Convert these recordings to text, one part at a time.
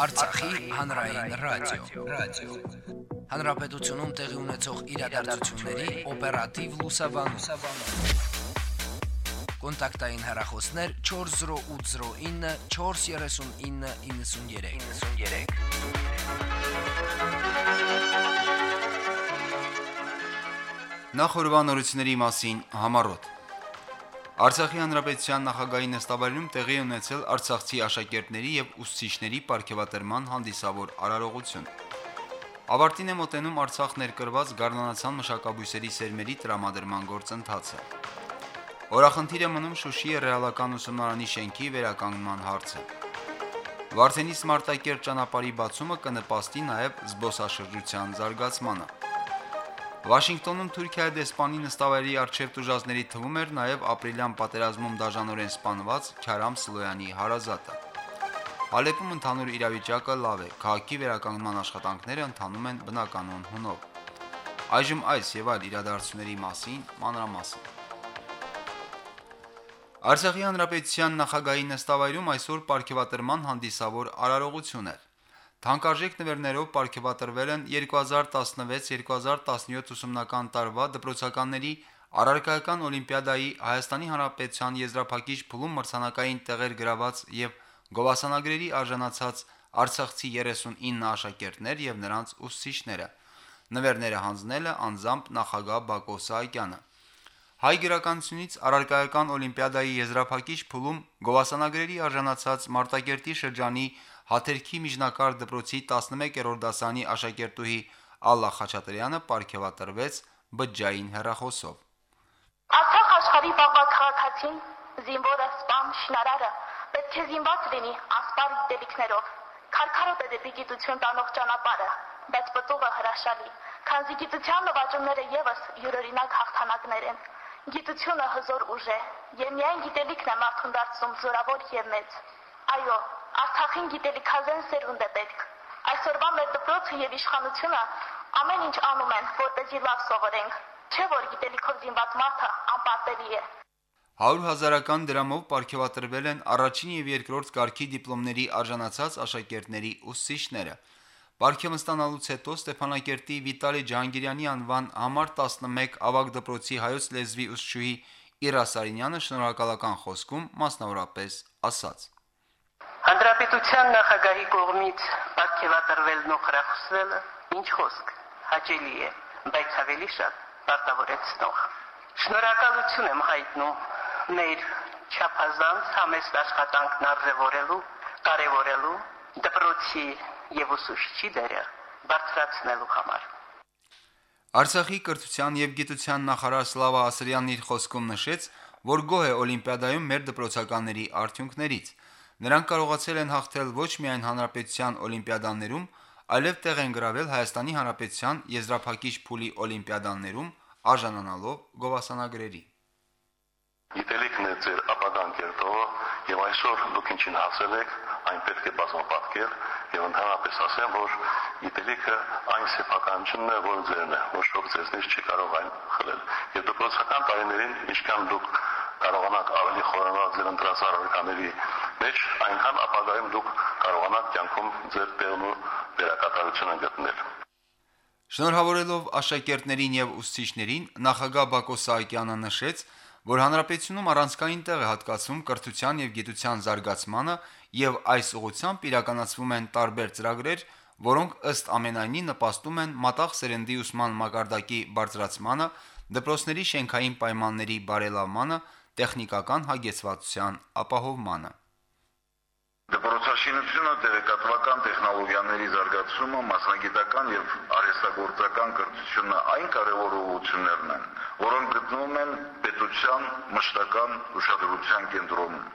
Արցախի հանրային ռադիո, ռադիո։ Հանրապետությունում տեղի ունեցող իրադարձությունների օպերատիվ լուսաբանում։ Կոնտակտային հեռախոսներ 40809 43993։ 93 Նախորbanությունների մասին համառոտ Արցախի հանրապետության նախագահի նստավայրում տեղի ունեցել Արցախցի աշակերտների եւ ուսուցիչների ապարքեվատրման հանդիսավոր արարողություն։ Ավարտին է մոտենում Արցախ ներկրված Գառնանացան մշակաբույսերի սերմերի տրամադրման գործընթացը։ Օրախնդիր է մնում Շուշիի ռեալական ուսումնարանի շենքի վերականգնման հարցը։ Վարդենիս Մարտակերտ ճանապարհի բացումը կնպաստի նաև զբոսաշրջության զարգացմանը։ Վաշինգտոնում Թուրքիայի դեսպանի նստավայրի արչև տուժածների թվում էր նաև ապրիլյան պատերազմում դաժանորեն սպանված Քյարամ Սլոյանի հարազատը։ Ալեպում ընդհանուր իրավիճակը լավ է, քաղաքի վերականգնման աշխատանքները ընթանում են բնականon հունով։ Այժմ այս եւ այլ իրադարձությունների մասին մանրամասն։ Արցախի հանրապետության նախագահի նստավայրում այսօր ապարքեվատրման հանդիսավոր արարողություն էր։ Թանկարժեք նվերներով ապարգևատրվել են 2016-2017 ուսումնական տարվա դպրոցականների Արարքայական օլիմպիադայի Հայաստանի Հանրապետության եզրափակիչ փուլում մրցանակային տեղեր գրաված եւ գովասանագրերի արժանացած Արցախցի 39 աշակերտներ եւ նրանց ուսուցիչները։ Նվերները հանձնելը անձամբ նախագահ Բակո Սահակյանը։ Հայ գրականությունից Արարքայական օլիմպիադայի եզրափակիչ փուլում գովասանագրերի արժանացած Մարտակերտի շրջանի Հաթերքի միջնակարգ դպրոցի 11-րդ դասանի աշակերտուհի Ալլա Խաչատրյանը ապարգևատրվեց բջջային հեռախոսով։ Արցախ աշխարհի բաղված քաղաքացին, զինվորը, սպան, շինարարը պետք է զինված լինի ասպար դեպիքներով։ Քարքարոտ է դեպի գիտություն տանող ճանապարհը, բայց պտուղը հրաշալի, քանզի գիտության նվաճումները եւս յուրօրինակ հաղթանակներ են։ Գիտությունը հզոր ուժ է, եւ միայն գիտելիքն է մարդուն դարձնում զորավոր եւ մեծ։ Այո, Արցախին գիտելիքազեն սերունդ է պետք։ Այսօրվա մեր դպրոցը եւ իշխանությունը ամեն ինչ անում են, որպեսզի լավ սովորենք։ Չէ որ գիտելիքով զինված մարդը անպատելի է։ 100 հազարական դրամով ապարգևատրվել են առաջին եւ երկրորդ կարգի դիպլոմների արժանացած աշակերտների ուսուցիչները։ Պարգևը ստանալուց հետո Ստեփանակերտի Վիտալի Ջանգիրյանի անվան համար 11 ավագ դպրոցի հայոց լեզվի ուսուցչուհի Իրա Սարինյանը շնորհակալական խոսքում մասնավորապես ասաց. Հանրապետության նախագահի կողմից ապարգևատրվելն ու խրախուսվելը ինչ խոսք, հաճելի է, բայց ավելի շատ պարտավորեցնող։ Շնորհակալություն եմ հայտնում մեր չափազանց համեստ աշխատանքն արժևորելու, կարևորելու դպրոցի եւ ուսուցչի դերը բարձրացնելու համար։ Արցախի կրթության եւ գիտության նախարար Սլավա Ասրյանն իր խոսքում նշեց, որ գոհ է Օլիմպիադայում մեր դպրոցականների արդյունքներից։ Նրանք կարողացել են հաղթել ոչ միայն հանրապետության օլիմպիադաներում, այլև տեղ են գրավել Հայաստանի հանրապետության եզրափակիչ փուլի օլիմպիադաներում, արժանանալով գովասանագրերի։ Գիտելիքն է ձեր ապագան կերտողը եւ այսօր դուք ինչին հասել եք, այն պետք է բազմապատկել եւ ընդհանրապես ասեմ, որ գիտելիքը այն սեփականությունն է, որ ձերն է, ոչ ոք ձեզնից չի կարող այն խլել։ Եվ դպրոցական տարիներին ինչքան դուք կարողանաք ավելի խորանալ ձեր ընտրած առարկաների մեջ, այնքան ապագայում դուք կարողանաք կյանքում ձեր տեղն ու վերակատարությունը գտնել։ Շնորհավորելով աշակերտներին եւ ուսուցիչներին, նախագահ Բակո Սահակյանը նշեց, որ հանրապետությունում առանցքային տեղ է հատկացվում կրթության եւ գիտության զարգացմանը եւ այս ուղղությամբ իրականացվում են տարբեր ծրագրեր, որոնք ըստ ամենայնի նպաստում են մատաղ սերնդի ուսման մակարդակի բարձրացմանը, դպրոցների շենքային պայմանների բարելավմանը, տեխնիկական հագեցվածության ապահովմանը։ Դպրոցաշինությունը տեղեկատվական տեխնոլոգիաների զարգացումը, մասնագիտական եւ արհեստագործական կրթությունը այն կարևոր ուղղություններն են, որոնք գտնվում են պետության մշտական ուշադրության կենտրոնում։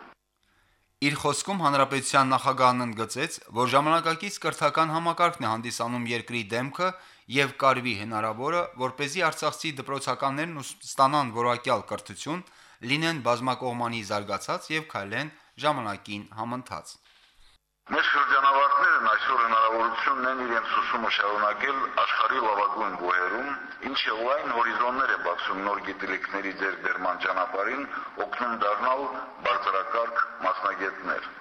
Իր խոսքում հանրապետության նախագահն ընդգծեց, որ ժամանակակից կրթական համակարգն է հանդիսանում երկրի դեմքը եւ կարվի հնարավորը, որ เป զի արցախցի դպրոցականներն ստանան որակյալ կրթություն, լինեն բազմակողմանի զարգացած եւ քայլեն ժամանակին համընթաց։ Մեր շրջանավարտներն այսօր հնարավորություն ունեն իրենց ուսումը շարունակել աշխարհի լավագույն գոհերում, ինչը լայն հորիզոններ է բացում նոր գիտելիքների ձեռքբերման ճանապարհին, օգնում դառնալ բարձրակարգ մասնագետներ։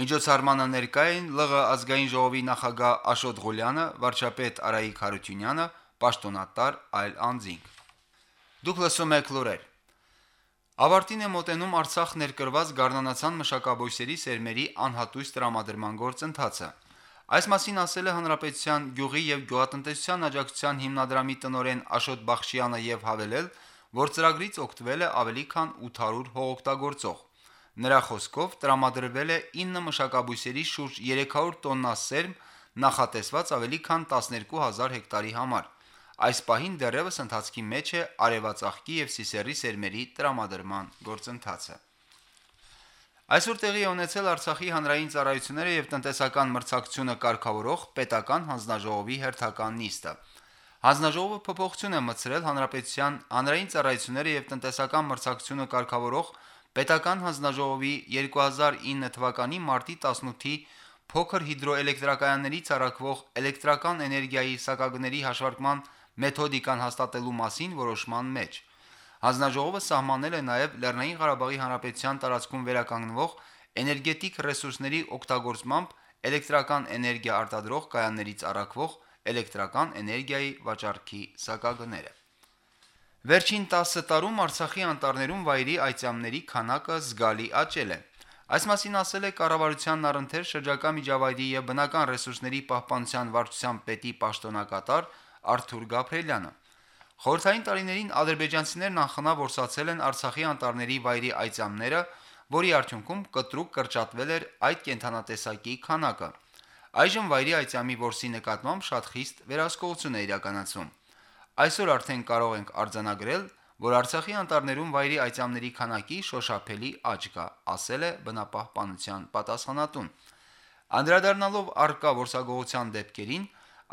Միջոցառմանը ներկա էին ԼՂ ազգային ժողովի նախագահ Աշոտ Ղուլյանը, վարչապետ Արայիկ Հարությունյանը, պաշտոնատար այլ անձինք։ Դուք լսում եք լուրեր։ Ավարտին է մոտենում Արցախ ներկրված Գառնանացան մշակաբույսերի սերմերի անհատույց տրամադրման գործընթացը։ Այս մասին ասել է Հանրապետության գյուղի եւ գյուղատնտեսության աջակցության հիմնադրամի տնօրեն Աշոտ Բախշյանը եւ հավելել, որ ծրագրից օգտվել է ավելի քան 800 հողօգտագործող։ Նրա խոսքով տրամադրվել է 9 մշակաբույսերի շուրջ 300 տոննա սերմ, նախատեսված ավելի քան 12000 հեկտարի համար։ Այս պահին դեռևս ընթացքի մեջ է արևածաղկի եւ սիսեռի սերմերի տրամադրման գործընթացը։ Այսօր տեղի ունեցել Արցախի հանրային ծառայությունները եւ տնտեսական մրցակցությունը կարգավորող պետական հանձնաժողովի հերթական նիստը։ Հանձնաժողովը փոփոխություն է մտցրել հանրապետության հանրային ծառայությունները եւ տնտեսական մրցակցությունը կարգավորող պետական հանձնաժողովի 2009 թվականի մարտի 18-ի փոքր հիդրոէլեկտրակայաններից առաքվող էլեկտրական էներգիայի սակագների հաշվարկման մեթոդիկան հաստատելու մասին որոշման մեջ։ Հանձնաժողովը սահմանել է նաև Լեռնային Ղարաբաղի Հանրապետության տարածքում վերականգնվող էներգետիկ ռեսուրսների օգտագործմամբ էլեկտրական էներգիա արտադրող կայաններից առաքվող էլեկտրական էներգիայի վաճառքի սակագները։ Վերջին 10 տարում Արցախի անտառներում վայրի այծյամների քանակը զգալի աճել է։ Այս մասին ասել է Կառավարության առընթեր շրջակա միջավայրի եւ բնական ռեսուրսների պահպանության վարչության պետի պաշտոնակատար Արթուր Գաբրելյանը։ Խորհրդային տարիներին ադրբեջանցիներն անխնա որսացել են Արցախի անտառների վայրի այծյամները, որի արդյունքում կտրուկ կրճատվել էր այդ կենթանատեսակի քանակը։ Այժմ վայրի այծյամի որսի նկատմամբ շատ խիստ վերահսկողություն է իրականացվում։ Այսօր արդեն կարող ենք արձանագրել, որ Արցախի անտառներում վայրի այծամների քանակի շոշափելի աճ կա, ասել է բնապահպանության պատասխանատուն։ Անդրադառնալով արկա որսագողության դեպքերին,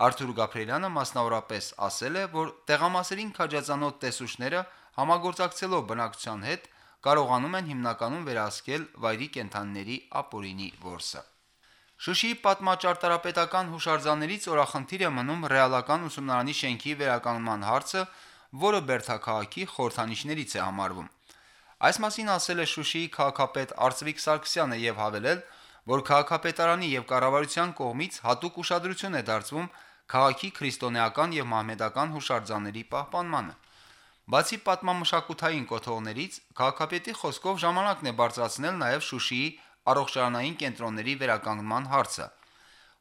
Արթուր Գաբրելյանը մասնավորապես ասել է, որ տեղամասերին քաջածանոթ տեսուչները համագործակցելով բնակչության հետ կարողանում են հիմնականում վերահսկել վայրի կենթանիների ապօրինի որսը։ Շուշիի պատմաճարտարապետական հուշարձաններից օրախնդիր է մնում ռեալական ուսումնարանի շենքի վերականգնման հարցը, որը Բերթաքաղաքի խորհրդանիշներից է համարվում։ Այս մասին ասել է Շուշիի քաղաքապետ Արծվիկ Սարգսյանը եւ հավելել, որ քաղաքապետարանի եւ կառավարության կողմից հատուկ ուշադրություն է դարձվում քաղաքի քրիստոնեական եւ մահմեդական հուշարձանների պահպանմանը։ Բացի պատմամշակութային կոթողներից, քաղաքապետի խոսքով ժամանակն է բարձրացնել նաև Շուշիի առողջարանային կենտրոնների վերականգնման հարցը։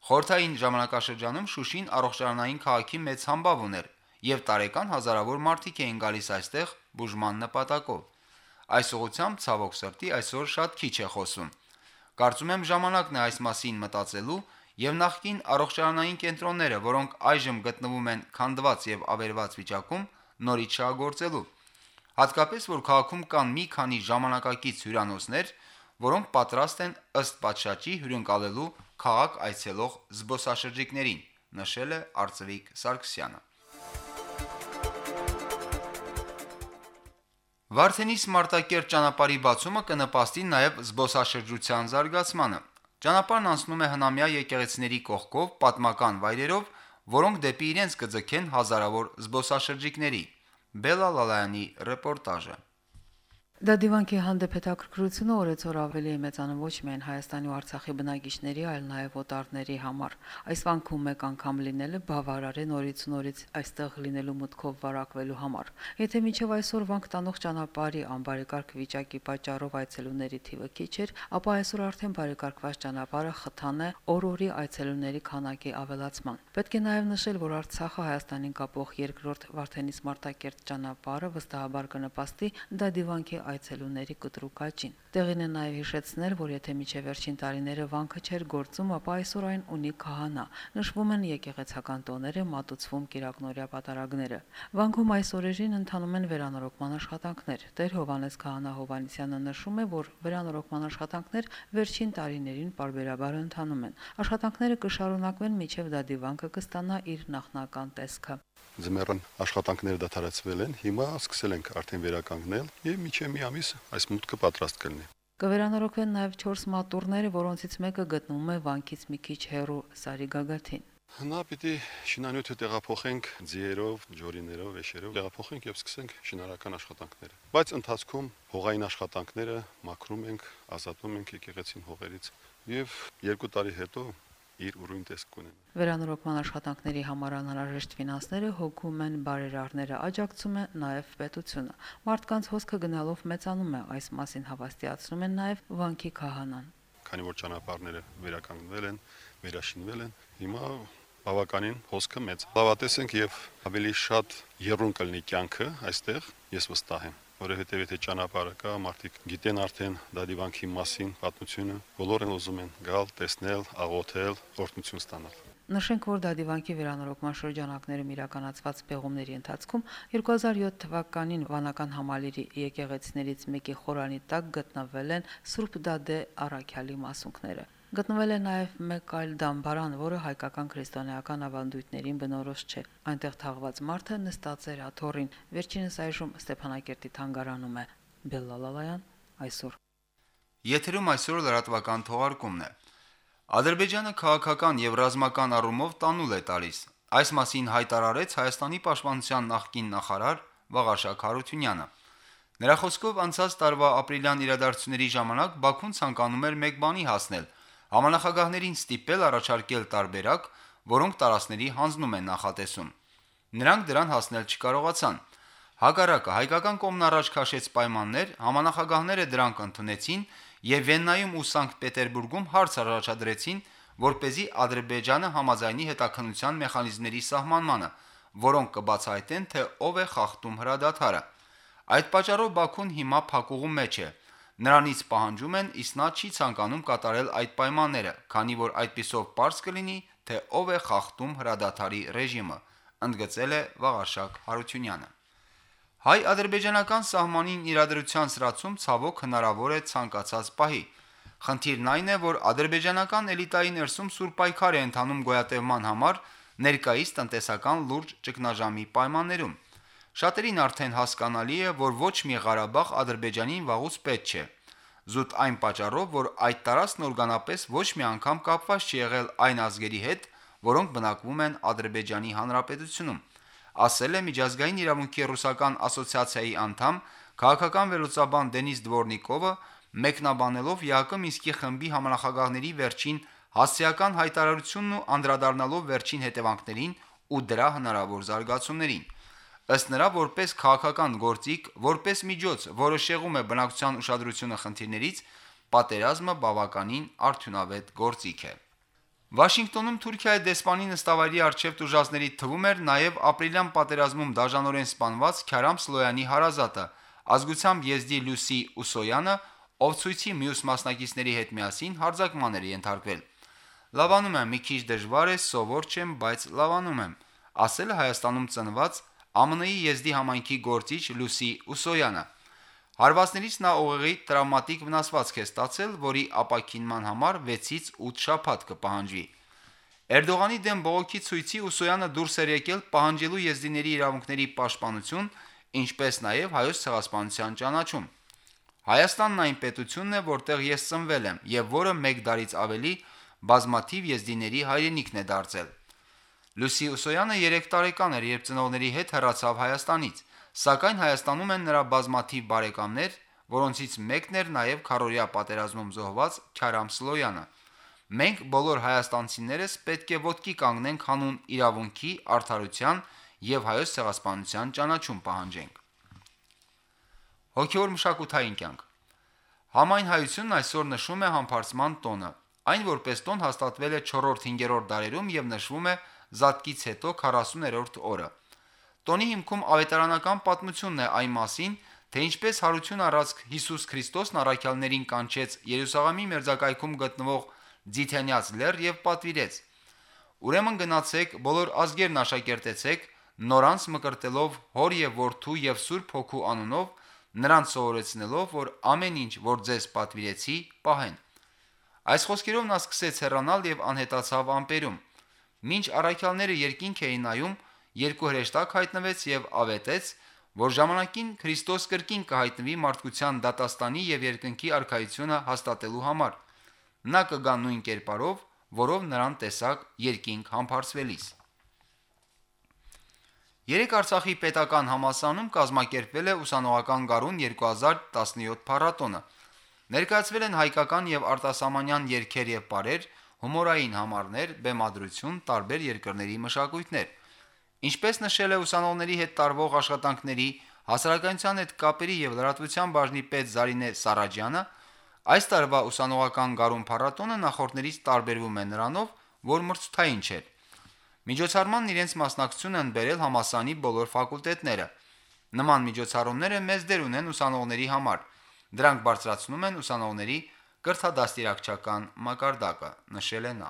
Խորթային ժամանակաշրջանում Շուշին առողջարանային քաղաքի մեծ համբավ ուներ եւ տարեկան հազարավոր մարդիկ էին գալիս այստեղ բուժման նպատակով։ Այս ուղությամբ ցավոք սրտի այսօր շատ քիչ է խոսում։ Կարծում եմ ժամանակն է այս մասին մտածելու եւ նախկին առողջարանային կենտրոնները, որոնք այժմ գտնվում են քանդված եւ ավերված վիճակում, նորից շահագործելու։ Հատկապես որ քաղաքում կան մի քանի ժամանակակից հյուրանոցներ, որոնք պատրաստ են ըստ պատշաճի հյուրընկալելու քաղաք այցելող զբոսաշրջիկներին, նշել է Արծվիկ Սարգսյանը։ Վարդենիս Մարտակերտ ճանապարհի բացումը կնպաստի նաև զբոսաշրջության զարգացմանը։ Ճանապարհն անցնում է հնամյա եկեղեցիների կողքով պատմական վայրերով, որոնք դեպի իրենց կձգեն հազարավոր զբոսաշրջիկների։ Բելա Լալայանի ռեպորտաժը։ Դա դիվանքի հանդեպ հետաքրքրությունը օրեցօր ավելի է մեծանում ոչ միայն Հայաստանի ու Արցախի բնակիչների, այլ նաև օտարների համար։ Այս վանքում մեկ անգամ լինելը բավարար է նորից նորից այստեղ լինելու մտքով վարակվելու համար։ Եթե միջև այսօր վանք տանող ճանապարհի անբարեկարգ վիճակի պատճառով այցելուների թիվը քիչ էր, ապա այսօր արդեն բարեկարգված ճանապարհը խթան է օր-օրի այցելուների քանակի ավելացման։ Պետք է նաև նշել, որ Արցախը Հայաստանին կապող երկրորդ Վարդենիս Մարտակերտ ճանապարհը վստահաբար կնպաստի դա դիվանքի այցելուների կտրուկ աճին։ Տեղին է նաև հիշեցնել, որ եթե միջև վերջին տարիները վանքը չէր գործում, ապա այսօր այն ունի քահանա։ Նշվում են եկեղեցական տոները, մատուցվում Կիրակնորիա պատարագները։ Վանքում այս օրերին ընթանում են վերանորոգման աշխատանքներ։ Տեր Հովանես Քահանա Հովանեսյանը նշում է, որ վերանորոգման աշխատանքներ վերջին տարիներին parberabar ընթանում են։ Աշխատանքները կշարունակվեն մինչև դա դիվանքը կստանա իր նախնական տեսքը ձմեռան աշխատանքները դադարեցվել են, հիմա սկսել ենք արդեն վերականգնել եւ միջև մի ամիս այս մուտքը պատրաստ կլինի։ Կվերանորոգվեն նաև 4 մատուրները, որոնցից մեկը գտնվում է վանքից մի քիչ հեռու Սարի գագաթին։ Նա պիտի շինանյութը տեղափոխենք ձիերով, ջորիներով, վեշերով, տեղափոխենք եւ սկսենք շինարական աշխատանքները։ Բայց ընթացքում հողային աշխատանքները մաքրում ենք, ազատում ենք եկեղեցին հողերից, եւ 2 տարի հետո իր ուրույն տեսք կունենա։ Վերանորոգման աշխատանքների համար անհրաժեշտ ֆինանսները հոգում են բարերարները, աջակցում է նաև պետությունը։ Մարդկանց հոսքը գնալով մեծանում է, այս մասին հավաստիացնում են նաև Վանքի քահանան։ Քանի որ ճանապարհները վերականգնվել են, վերաշինվել են, հիմա բավականին հոսքը մեծ։ Լավատես ենք եւ ավելի շատ երուն կլինի կյանքը այստեղ, ես վստահ եմ որովհետև եթե ճանապարհը կա, մարդիկ գիտեն արդեն դա դիվանքի մասին պատմությունը, բոլորն ուզում են գալ, տեսնել, աղոթել, օրհնություն ստանալ։ Նշենք, որ Դադիվանքի վերանորոգման շրջանակներում իրականացված պեղումների ընթացքում 2007 թվականին վանական համալիրի եկեղեցիներից մեկի խորանի տակ գտնվել են Սուրբ Դադե Արաքյալի մասունքները։ Գտնվել է նաև մեկ այլ դամբարան, որը հայկական քրիստոնեական ավանդույթներին բնորոշ չէ։ Այնտեղ թաղված մարդը նստած էր աթոռին։ Վերջինս այժմ Ստեփանակերտի թանգարանում է։ Բելլալալայան այսօր։ Եթերում այսօր լրատվական թողարկումն է։ Ադրբեջանը քաղաքական եւ ռազմական առումով տանուլ է տալիս։ Այս մասին հայտարարեց Հայաստանի պաշտպանության նախկին նախարար Վաղարշակ Հարությունյանը։ Նրա խոսքով անցած տարվա ապրիլյան իրադարձությունների ժամանակ Բաքուն ցանկանում էր մեկ բանի հասնել Համանախագահներին ստիպել առաջարկել տարբերակ, որոնք տարածքների հանձնում են նախատեսում։ Նրանք դրան հասնել չկարողացան։ Հակառակը հայկական կողմն առաջ քաշեց պայմաններ, համանախագահները դրանք ընդունեցին եւ Վեննայում ու Սանկտ Պետերբուրգում հարց առաջադրեցին, որ เป զի Ադրբեջանը համաձայնի հետաքննության մեխանիզմների սահմանմանը, որոնք կբացահայտեն, թե ով է խախտում հրադադարը։ Այդ պատճառով Բաքուն հիմա փակուղու մեջ է Նրանից պահանջում են, իսկ նա չի ցանկանում կատարել այդ պայմանները, քանի որ այդպիսով པարզ կլինի, թե ով է խախտում հրադադարի ռեժիմը, ընդգծել է Վաղարշակ Հարությունյանը։ Հայ-ադրբեջանական սահմանին իրադրության սրացում ցավոք հնարավոր է ցանկացած պահի։ Խնդիրն այն է, որ ադրբեջանական էլիտայի ներսում սուր պայքար է ընթանում գոյատևման համար ներկայիս տնտեսական լուրջ ճգնաժամի պայմաններում։ Շատերին արդեն հասկանալի է, որ ոչ մի Ղարաբաղ Ադրբեջանին վաղուց պետք չէ։ Զուտ այն պատճառով, որ այդ տարածքն օրգանապես ոչ մի անգամ կապված չի եղել այն ազգերի հետ, որոնք բնակվում են Ադրբեջանի Հանրապետությունում, ասել է միջազգային իրավունքի ռուսական ասոցիացիայի անդամ քաղաքական վերլուծաբան Դենիս Դվորնիկովը, մեկնաբանելով ԵԱԿ Մինսկի խմբի համանախագահների վերջին հասցեական հայտարարությունն ու անդրադառնալով վերջին հետևանքներին ու դրա հնարավոր զարգացումներին։ Ըստ նրա, որպես քաղաքական գործիք, որպես միջոց, որը շեղում է բնակչության ուշադրությունը խնդիրներից, պատերազմը բավականին արդյունավետ գործիք է։ Վաշինգտոնում Թուրքիայի դեսպանի նստավայրի արչև դժազների թվում էր նաև ապրիլյան պատերազմում դաժանորեն սպանված Քյարամ Սլոյանի հարազատը, ազգությամբ եզդի Լուսի Ուսոյանը, ով ցույցի մյուս մասնակիցների հետ միասին հարձակման էր ենթարկվել։ Լավանում եմ, մի քիչ դժվար է, սովոր չեմ, բայց լավանում եմ, ասել Հայաստանում ծնված ԱՄՆ-ի եզդի համայնքի գործիչ Լուսի Ուսոյանը։ Հարվածներից նա ուղեղի տրավմատիկ վնասվածք է ստացել, որի ապակինման համար 6-ից 8 շաբաթ կպահանջվի։ Էրդողանի դեմ բողոքի ցույցի Ուսոյանը դուրս էր եկել պահանջելու եզդիների իրավունքների պաշտպանություն, ինչպես նաև հայոց ցեղասպանության ճանաչում։ Հայաստանն այն պետությունն է, որտեղ ես ծնվել եմ եւ որը 1 դարից ավելի բազմաթիվ եզդիների հայրենիքն է դարձել։ Լուսի Ուսոյանը 3 տարեկան էր, երբ ծնողների հետ հեռացավ Հայաստանից, սակայն Հայաստանում են նրա բազմաթիվ բարեկամներ, որոնցից մեկն էր նաև Խարորիա պատերազմում զոհված Քարամ Սլոյանը։ Մենք բոլոր հայաստանցիներս պետք է ոտքի կանգնենք հանուն իրավունքի, արդարության եւ հայոց ցեղասպանության ճանաչում պահանջենք։ Հոգեոր մշակութային կյանք. Համայն հայությունն այսօր նշում է համբարձման տոնը։ Այն որպես տոն հաստատվել է 4-5-րդ դարերում եւ նշվում է զատկից հետո 40-րդ օրը։ Տոնի հիմքում ավետարանական պատմությունն է այն մասին, թե ինչպես հարություն առածք Հիսուս Քրիստոսն առաքյալներին կանչեց Երուսաղեմի մերձակայքում գտնվող Ձիթենյաց լեռ եւ պատվիրեց. Ուրեմն գնացեք, բոլոր ազգերն աշակերտեցեք, նորանց մկրտելով հոր եւ որդու եւ սուրբ հոգու անունով, նրանց սովորեցնելով, որ ամեն ինչ, որ ձեզ պատվիրեցի, պահեն։ Այս խոսքերով նա սկսեց հեռանալ եւ անհետացավ ամպերում։ Մինչ առաքյալները երկինք էին նայում, երկու հրեշտակ հայտնվեց եւ ավետեց, որ ժամանակին Քրիստոս կրկին կհայտնվի մարդկության դատաստանի եւ երկնքի արքայությունը հաստատելու համար։ Նա կգա նույն կերպարով, որով նրան տեսակ երկինք համբարձվելիս։ Երեք Արցախի պետական համասանում կազմակերպվել է ուսանողական գարուն 2017 փառատոնը։ Ներկայացվել են հայկական եւ արտասահմանյան երգեր եւ պարեր, հումորային համարներ, բեմադրություն, տարբեր երկրների մշակույթներ։ Ինչպես նշել է ուսանողների հետ տարվող աշխատանքների հասարակայնության հետ կապերի եւ լրատվության բաժնի պետ Զարինե Սարաջյանը, այս տարվա ուսանողական գարուն փառատոնը նախորդներից տարբերվում է նրանով, որ մրցութային չէր։ Միջոցառմանն իրենց մասնակցություն են բերել համասանի բոլոր ֆակուլտետները։ Նման միջոցառումները մեծ դեր ունեն ուսանողների համար։ Դրանք բարձրացնում են ուսանողների կրթադաստիարակչական մակարդակը, նշել է նա։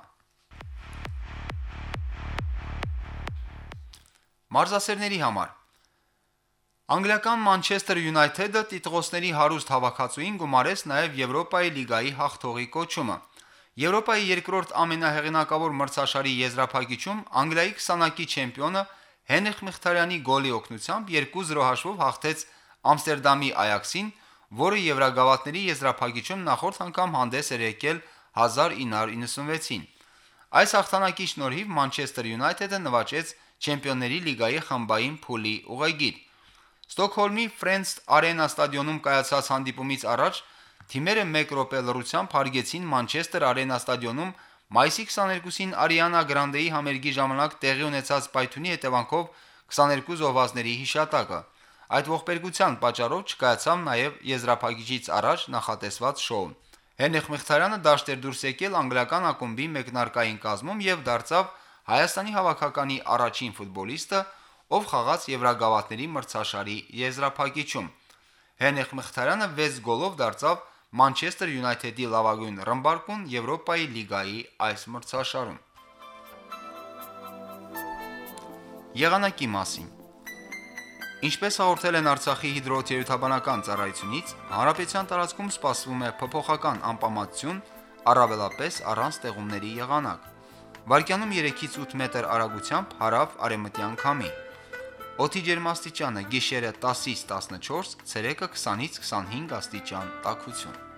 Մարզասերների համար. Անգլիական Մանչեսթեր Յունայթեդը տիտղոսների հարուստ հավաքածուին գումարեց նաև Եվրոպայի լիգայի հաղթողի կոչումը։ Եվրոպայի երկրորդ ամենահեղինակավոր մրցաշարի եզրափակիչում Անգլիայի 20-ակի չեմպիոնը Հենրիխ Մխիթարյանի գոլի օգնությամբ 2-0 հաշվով հաղթեց Ամստերդամի Այաքսին, որը Եվրագավաթների եզրափակիչում նախորդ անգամ հանդես էր եկել 1996-ին։ Այս հաղթանակի շնորհիվ Մանչեսթեր Յունայթեդը նվաճեց Չեմպիոնների լիգայի խմբային փուլի ուղեգիր։ Ստոկհոլմի Friends Arena ստադիոնում կայացած հանդիպումից առաջ թիմերը 1 րոպե լռությամբ հարգեցին Մանչեսթեր Arena ստադիոնում մայիսի 22-ին Ariana Grande-ի համերգի ժամանակ տեղի ունեցած պայթունի հետևանքով 22 զոհվածների հիշատակը։ Այդ ողբերգության պատճառով չկայացավ նաև եզրափակիչից առաջ նախատեսված շոուն։ Հենրիխ Մխիթարյանը դաշտ էր դուրս եկել անգլիական ակումբի մեկնարկային կազմում եւ դարձավ Հայաստանի հավաքականի առաջին ֆուտբոլիստը, ով խաղաց Եվրագավաթների մրցաշարի եզրափակիչում։ Հենրիխ Մխիթարյանը 6 գոլով դարձավ Մանչեսթեր Յունայթեդի լավագույն ռմբարկուն Եվրոպայի լիգայի այս մրցաշարում։ Եղանակի մասին Ինչպես հաղորդել են Արցախի հիդրոթերապևտաբանական ծառայությունից, հարաբեցյան տարածքում սպասվում է փոփոխական անպամատություն, առավելապես առանց տեղումների եղանակ։ Վարկյանում 3-ից 8 մետր արագությամբ հարավ արևմտյան քամի։ Օդի ջերմաստիճանը՝ գիշերը 10-ից 14, ցերեկը 20-ից 25 աստիճան տաքություն։